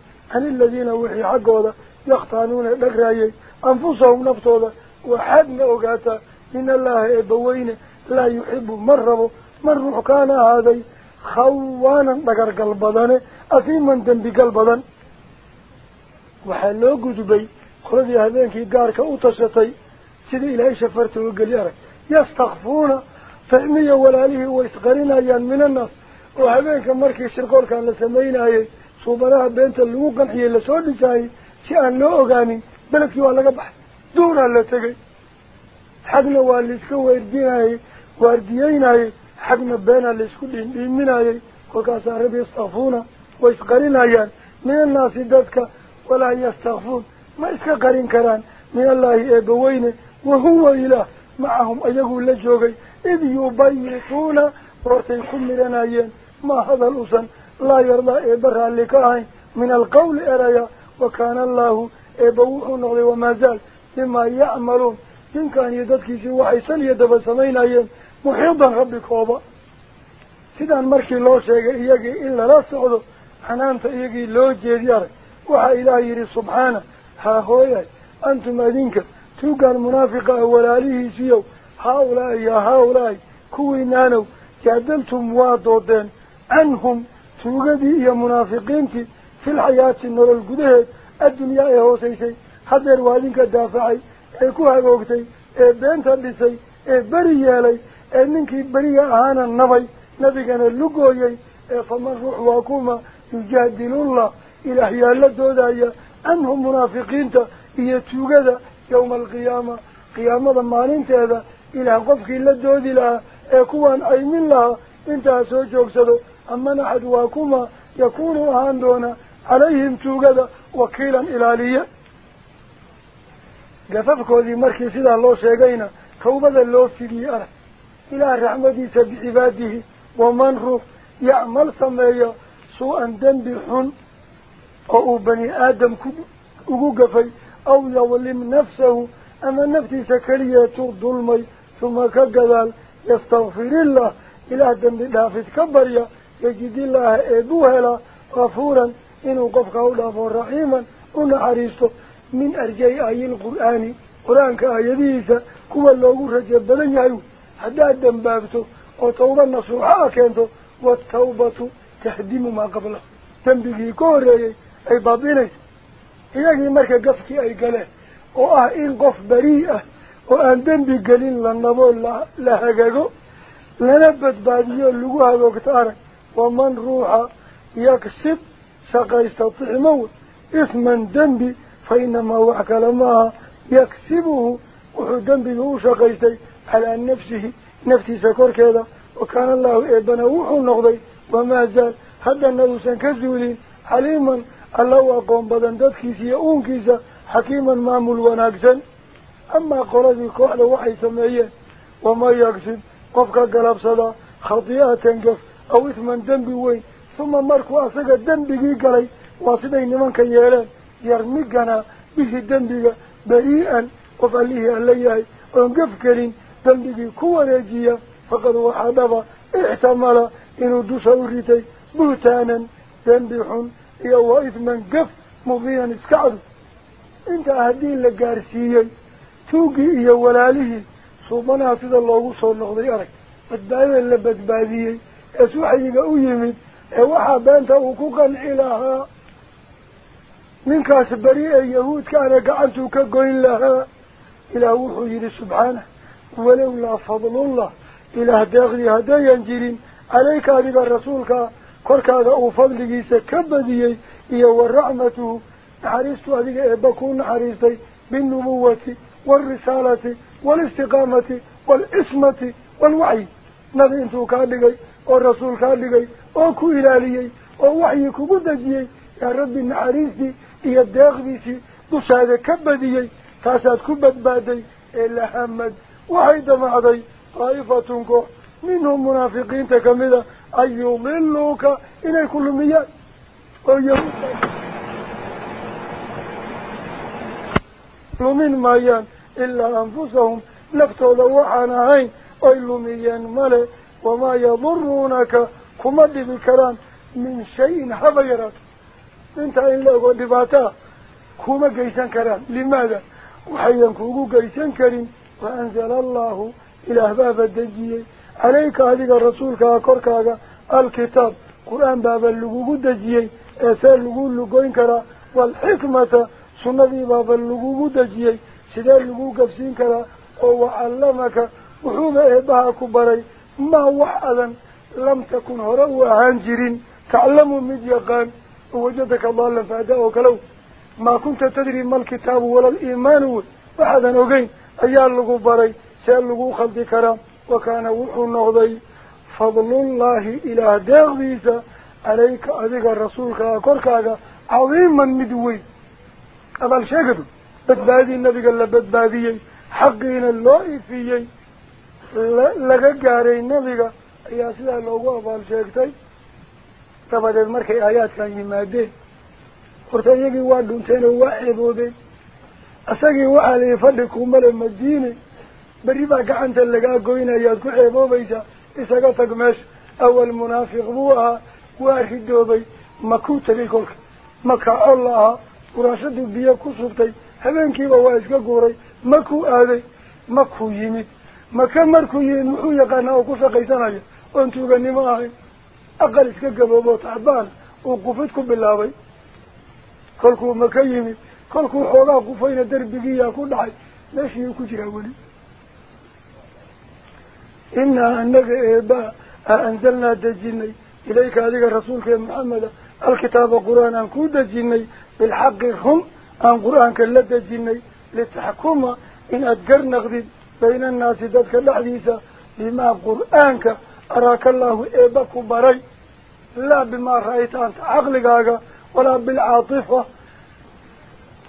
yakhtaanuuna dhagraayay anfusahum naftooda waxaadna ogaataa in allaha eebbaweyne laa yuxibu ma rabo man ruux kaana ahaaday khawaanan dhagargal badane afiiman dembigal badan waxaa loo gudbay qoladii habeenkii gaarka u tashatay sidii ilaahay shafarta uga geli arag yastakfuuna fahmiya walaalihii way isqarinayaan min annaas oo habeenka markii shirqoolkan la samaynayey lasoo dhisaayey si aan loo ogaanin beledkii waa laga baxay duuraa la tegay xagna waa laiska weerdinayey waardiyeynayey xagna beenaa laisku dhiindhiiminayey kolkaasaa rab yastakfuuna way isqarinayaan min annaasi dadka walaa yastakfuun ma iska qarin karaan min allaahi eebbaweyne wahuwa ilaah macahum ayaguu la joogay id yubayituuna goortay ku midhanayeen maa hadal usan ka ahayn min alqawli eraya wa kaana allaahu eebba wuxuu noqday wamaa zaal bimaa yacmaluun ninkan iyo dadkiisii waxay sal iyo daba samaynayeen muxiidan rabbi kooba sidaan markii loo sheegay iyagii in lala socdo xanaanta iyagii loo jeedi arag waxaa ilaah yidhi subxaana haa hooyay antum adinka tuugaan munaafiqa ah walaalihiisiiyow haa-ulaa'i yaa haa-ulaa'i kuwiinaanow jaadaltum waa doodeen canhum nolol gudaheed addunyaa ee hoosaysay haddeer waa idinka daafacay ee ku hagoogtay ee beenta dhisay ee beri yeelay ee ninkii beriga ahaana nabay nabigana lugooyey ee faman ruux waa kuma yujaadilullah ilaah yaa la doodaya canhum munaafiqiinta iyo tuugada yawma alqiyaama qiyaamada maalinteeda ilaah qofkii la doodi lahaa ee kuwaan aymin lahaa intaa soo joogsado أمن عدواكما يكونوا هاندونا عليهم توجد وكيلا إلى إلالية قففكو ذي مركز إلى الله شيقين كوبدا الله في ديارة. إلى الرحمة عباده ومن روح يعمل سمايا سوءا دم بحن أو بني آدم كوقفي أو يولم نفسه. أما النفس سكرية ظلمي ثم كقذال يستغفر الله. إلى دم الله في ilaah dembi dhaafid ka barya yajidilaaha eebuu helaa kafuuran inuu qofka u dhaafo raxiiman u naxariisto min arjay ayilqur'aani qur-aanka aayadihiisa kuwa loogu rajo badan yahay haddaad dambaabto oo tawba nasuuxa a keento watawbatu tahdimu maa qablahu dembigii ka horreeyey ay baabinaysa iyagii marka gafkii ay galeen oo ah in qof berii ah ومن روح يكسب شقا يستطيع موت إثما دنبي فإنما وعكل معها يكسبه. وحو دنبي هو شقا على نفسه نفسي سكر كذا. وكان الله إبنا وحو نقضي. وما زال حتى أنه سنكذولين حليما الله أقوم بدن دكيسي أون كيسا حكيما مامل وناكسا أما قرده قال وحي سمعيا وما يكسب قفك قلب صدا خطيئة تنقف. Nimanka yeeleen yarmigana bihii dembiga beri-an qof allihii alla yahay oon gaf gelin dembigii ku wareejiya faqad waxaa dhaba ixtamala inuu dusha u ritay buhtaanan dembi xun iyo wa isman gaf mubiinan iska cadu intaa haddii la gaarsiiyey tuugii iyo walaalihii suubanaha sida loogu soo noqday arag badbaadada la badbaadiyey ku qanci lahaa ninkaas beri ee yahuudkaana gacantuu ka goyn lahaa ilaah wuxuu yidhi subxaanah walowlaa fadlullah ilaah deeqdii haddayan jirin caleyka adiga rasuulkaa korkaaga uu fadligiisa ka badiyey iyo wa raxmatuhu naxariistu adiga eebba kuu naxariistay binubuwati waalrisaalati waalistiqaamati waalismati waalwacyi nabi intuu kaa dhigay oo rasuul kaa dhigay oo ku ilaaliyey oo waxyi kugu dejiyey yaa rabbi naxariistii iyo deeqdiisii dushaada ka badiyey taasaad ku badbaaday ee lahamad waxay damacday daa'ifatun koox minhum munaafiqiinta kamida an yudiluuka inay ku lumiyaan oo lumin maayaan ilaa anfusahum naftooda waxaan ahayn oy lumiyeen male وما يضرونك كما بكران من شيء حضيرات انت إلا قدباتا كما قيسان كران لماذا؟ وحيان كوكو قيسان كريم وأنزل الله إلى أهباب الدجية. عليك هذه الرسول كأكورك الكتاب. قرآن باب اللقوق الدجية. أسال لقول لقوين كرا. والحكمة سنذي باب اللقوق الدجية. سيدا لقوق أفسين كرا. وعلمك وحوما إباها كبري. ما وحدا لم تكن هروا هانجرين تعلموا من يقان وجدك ضالا فأداؤك لو ما كنت تدري ما الكتاب ولا الإيمان. وحدا أغين أيال لغو باري سأل لغو خلدي كرام وكان وحو النغضي. فضل الله إلى داغيسا عليك أذيك الرسولك أكورك هذا عظيما مدوي أبال شاكدو. بدبادي النبي قال لبدبادي حقين اللائفيين. Loogu abaal sheegtay dabadeed markay aayaadkan yimaadeen horta iyagii waa dhunteen oo waa ceeboodeen isagii waxaa lihi fadhi kumale madiine berri baa gacanta lagaa goynayaad ku ceeboobaysaa isaga tag meesha awal munaafiq buu ahaa waa ridoobay makuu tegay kolka maka col la ahaa buraashaduu biyo ku subtay habeenkiiba waa iska guuray makuu aaday makuu yimid ما كان مركو ينوحو يقانا وقوصا قيسانا وانتو قاني ماهي أقل إسكا قبابو تعبان. وقفتكم باللاوي كلكو ما كان يمي كلكو حولا قفين دربقية كل حي ليش يوكو جاولي إنا أنك إيبا أنزلنا دجيني. إليك هذه رسولك في محمد. الكتاب القرآن أنكو دجيني. بالحق هم أن قرآن كان لدجيني لتحكمه إن أتقر نغذي بين الناس ذلك الحديث بما قرآنك أراك الله إبك بري لا بما رأيت أنت عقلك ولا بالعاطفة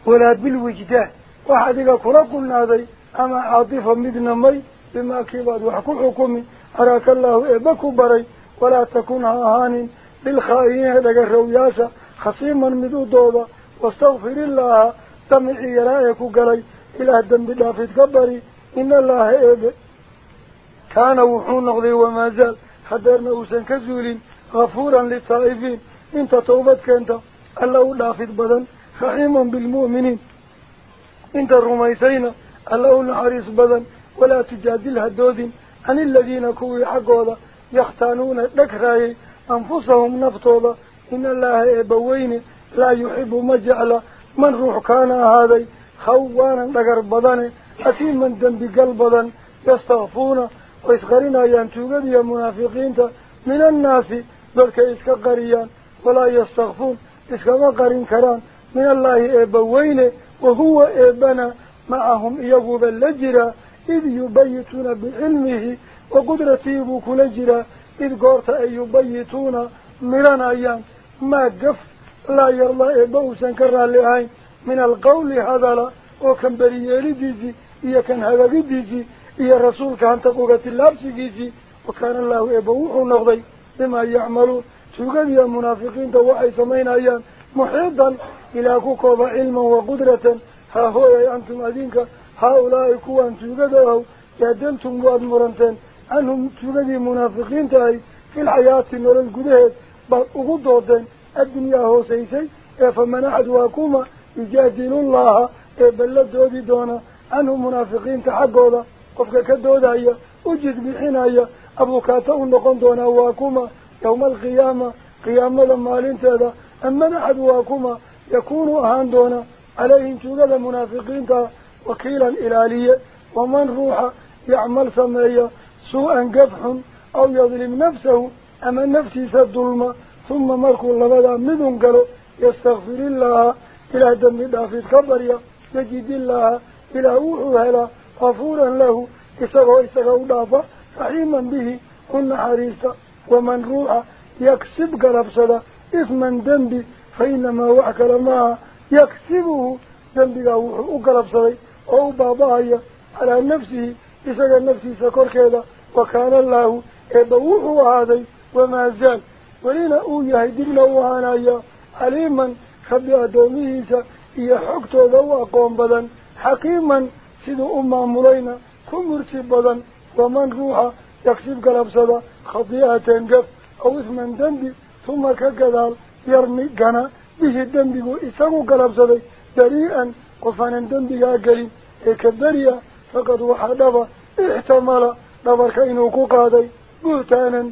ولا بالوجدان واحد يقول كل هذا أما عاطفة مدن مي بما كباد وحكو حكومي أراك الله إبك بري ولا تكون هاهان بالخائنين لك الروياسة خصيما مدو دوبة واستغفر الله تمعي رأيك قري إلى الدم بلافت قبري. إن الله إذا كان وحون نغضي وما زال. حدرنا وسن كزولين. غفورا للطائفين. إنت توبتك أنت. اللو لافذ بدن. خحيما بالمؤمنين. إنت الرميسين. اللو العريس بدن. ولا تجادل هدود عن الذين كوي حقوضا. يختانون ذكره أنفسهم نفطوضا إن الله إبوين لا يحب مجعل من روح كان هذا. خوانا ذكر بدنه أتي من ذنب قلبا يستغفون ويسغرين أيان توقب يا منافقين من الناس ذلك إسك قريان ولا يستغفون إسك قرين كران من الله إبوين وهو إبنا معهم يقوب اللجرة إذ يبيتون بعلمه وقدرته بكل جرة إذ قرت أن يبيتون ملان أيان ما قف لا يرضى إبوسا كران لهين من القول هذا raalli ahayn min alqawli hadala oo kan beriyeelidiisii iyo kan hagagidiisii iyo rasuulka hantaquga tillaabsigiisii wakaana allahu eebba wuxuu noqday bimaa yacmaluun tuugadiiya munaafiqiinta waxay samaynayaan muxiidan ilaa ku kooba cilman wa qudratan haa hooyay antum adinka haa-ulaa'i kuwaan tuugada ahow yaadantum waad muranteen canhum tuugadii munaafiqiinta ahay filxayaati nolol gudaheed baad ugu doodeen addunyaa hoosaysay ee faman axad waa kuma yujaadilullaha بلد دودي دونا؟ أنه منافقين تحقوضا قفك كدودا أي أجد بحنا أي أبو كاتو نقوم دونا واكوما. يوم القيامة. قيامة لما لنت هذا أما نحد واكوما. يكون أهان دونا. عليهم تغلى منافقين وكيلا إلالية. ومن روح يعمل سمعية سوءا قفح أو يظلم نفسه. أما نفسي سد الماء ثم مركوا الله مدن قالوا. يستغفر الله. إلى دم دافئ كبريا. يجد الله إلى وحوهلا غفورا له إسغو إسغو دافا رحيما به كن حريصا ومن روح يكسب قربصدا إثما دنبي فإنما وحك لما يكسبه دنبي وحوه قربصدا أو باباية على نفسه إسغى نفسه سكر كذا وكان الله إذا وحوه هذا وما زال. ولينا أوليه دبنا وحانا عليما خبئ دوميه يحكتو ذو أقوم بدن حكيما سيدو أمام مرينا كم مرتب بدن ومن روحا يكسب قلب صدا خطيئة تنقف أو إثما دنبي ثم كقدال يرمي قنا به الدنبي إساقو قلب صدا دريئا قفانا دنبي أقلي إكبريا فقد وحا لبا احتمال لبرك إنو قوقاتي بوتانا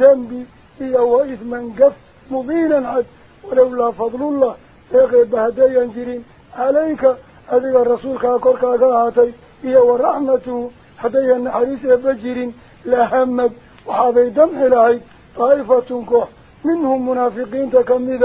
دنبي إيا وإثما قف مبينا عد ولولا فضل الله لقد بهدي ينجرين. عليك أذي الرسول كأكرك أقاهاتي إيه ورحمة حدي النحريس أبجرين لهمد وحدي دم لهي طائفة كح منهم منافقين تكمد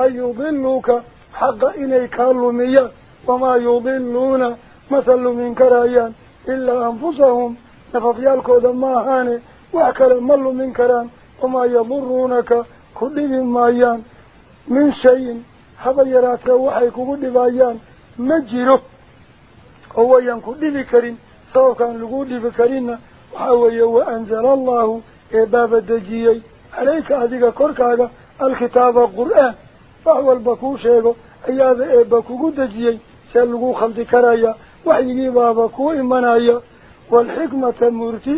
أن يضلوك حق إليك اللمية وما يضلون مثل من كرايان. إلا أنفسهم. نففيالك ودماهاني وأكل مل من كران وما يضرونك كل من مايان. من شيء haba yaraatee waxay kugu dhibayaan ma jiro oo wayan ku dhibi karin sababkaan lagu dhibi karinna waxaa weeye wa anzala allahu ee baaba dejiyey calayka adiga korkaaga alkitaaba qur-aan wax walba kuu sheego ayaada eebba kugu dejiyey see lagu khaldi karaya waxyigii baaba kuu imanaya waalxikmata murti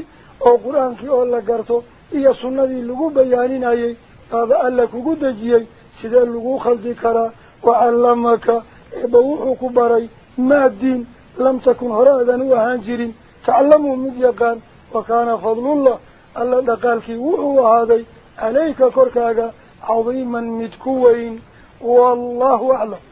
oo qur-aankii oo la garto iyo sunnadii lagu bayaaninayay baaba alla kugu dejiyey سيدان لغو خلدي كرا وعلمك إبوحك باري ما الدين لم تكن هرادا وهانجر تعلمه مديقا وكان فضل الله ألا في وهو هذا عليك كركاك عظيما متكوين والله أعلم